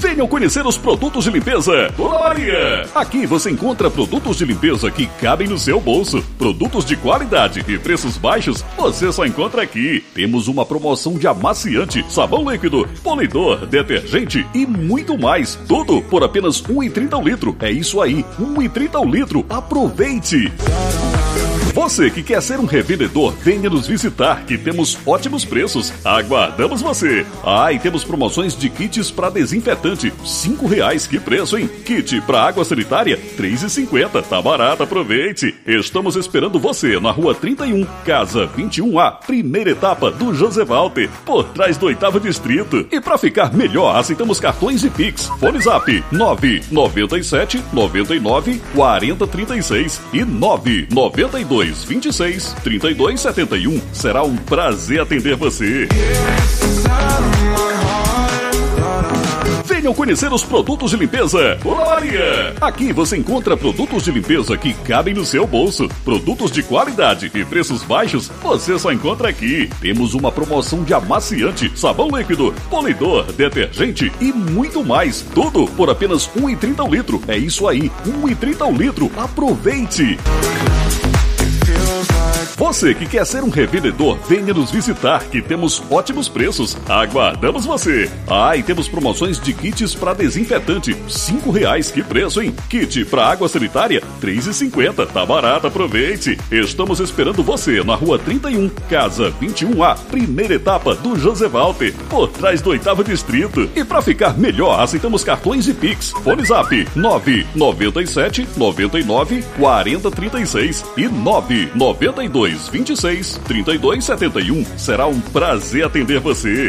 Venham conhecer os produtos de limpeza Dona Maria. Aqui você encontra produtos de limpeza que cabem no seu bolso. Produtos de qualidade e preços baixos, você só encontra aqui. Temos uma promoção de amaciante, sabão líquido, polidor, detergente e muito mais. Tudo por apenas R$ 1,30 o litro. É isso aí, R$ 1,30 o litro. Aproveite! Você que quer ser um revendedor, venha nos visitar que temos ótimos preços. Aguardamos você. Ah, e temos promoções de kits para desinfetante, cinco reais. Que preço, hein? Kit para água sanitária, três e cinquenta. Tá barato, aproveite. Estamos esperando você na rua 31, casa 21A, primeira etapa do José Walter, por trás do oitavo distrito. E para ficar melhor, aceitamos cartões e Pix. Fone Zap 997 99 40 36 e 992 26 32 71. Será um prazer atender você. Venham conhecer os produtos de limpeza Dona Maria. Aqui você encontra produtos de limpeza que cabem no seu bolso. Produtos de qualidade e preços baixos, você só encontra aqui. Temos uma promoção de amaciante, sabão líquido, polidor, detergente e muito mais. Tudo por apenas R$ 1,30 o litro. É isso aí, R$ 1,30 o litro. Aproveite! Você que quer ser um revendedor, venha nos visitar que temos ótimos preços. Aguardamos você. Ah, e temos promoções de kits para desinfetante, cinco reais. Que preço, hein? Kit para água sanitária, três e cinquenta. Tá barato, aproveite. Estamos esperando você na rua 31, casa 21A, primeira etapa do José Walter, por trás do oitavo distrito. E para ficar melhor, aceitamos cartões e Pix. Fone Zap 997 99 40 36 e 992 26 32 71. Será um prazer atender você.